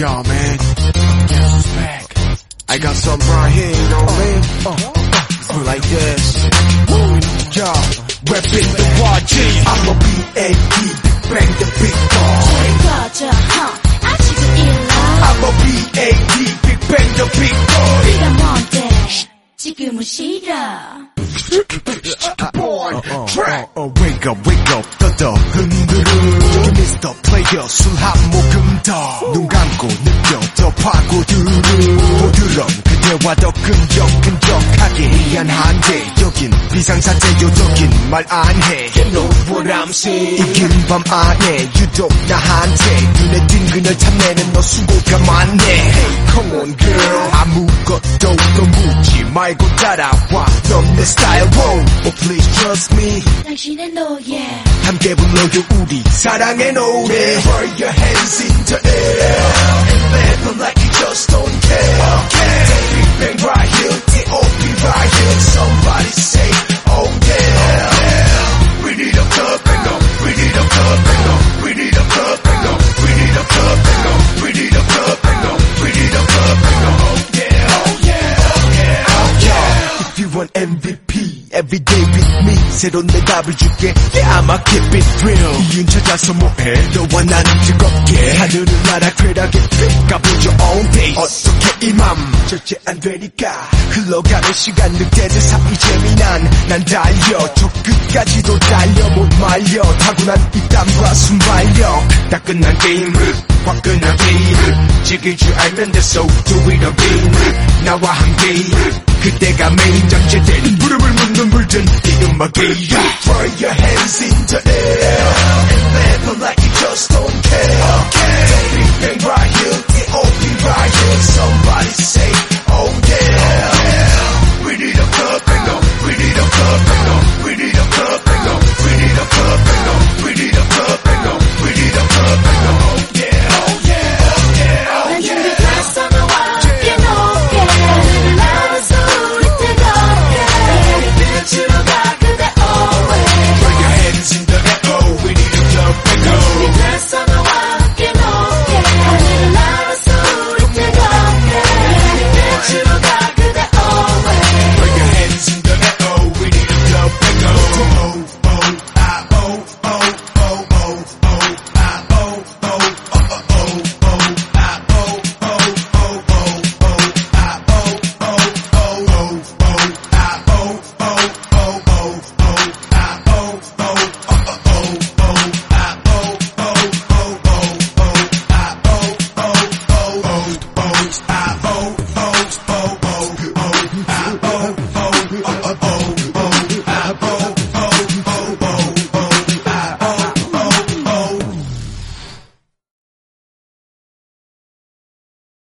Yo, man. Guess who's back? I got some right here, you know what I mean? Uh, uh, like this. Yo, reppin' the YG. I'm a B.A.D. Big Bang the big dog. 꺼져 huh. 아직은 일러 I'm a B.A.D. Big Bang the big boy. 네가 뭔데 지금은 싫어 Born track. Uh, wake up, wake up, 떠더 흔들어. Mr. Player 술한 모금 더. 눈 감고 느껴 더 파고들어. 부드러운 그대와 더 끈적끈적하게 미안한데 여긴 비상사태요적인 말안 해. You know what I'm saying. 이긴 밤 안에 유독 나한테 눈에 띈 그녀 탐내는 너 수고가 많네. Hey, come on girl. 아무것도 더 묻지 말고 따라와. 넌내 스타일 won't. Oh please trust me. 당신의 노예 함께 불러요 우리 사랑의 노래 Throw your hands in the air And never like you just don't care okay. Big bang right here, D.O.P. right here Somebody say oh yeah We need a cup and go We need a cup and go We need a cup and go We need a cup and go We need a cup and go We need a cup and go Oh yeah, oh yeah, oh yeah, oh yeah If you want MVP Every day with me 새로운 내 답을 줄게. Yeah I'ma keep it real. 이윤 찾아서 뭐해? 너와 나는 즐겁게. 하늘을 날아 쾌락에 가보죠 on pace 어떻게 이맘 절제 안 되니까. 흘러가는 시간 늑대들 사이 재미난 난 달려. 저 끝까지도 달려. 못 말려. 타고난 이 땀과 순발력 다 끝난 게임을 화끈한 게임을 즐길 줄 알면 됐어. Do it again. 나와 함께 그때가 메인 장치된 무릎을 묻는 물든 이 음악에 Throw your hands in the air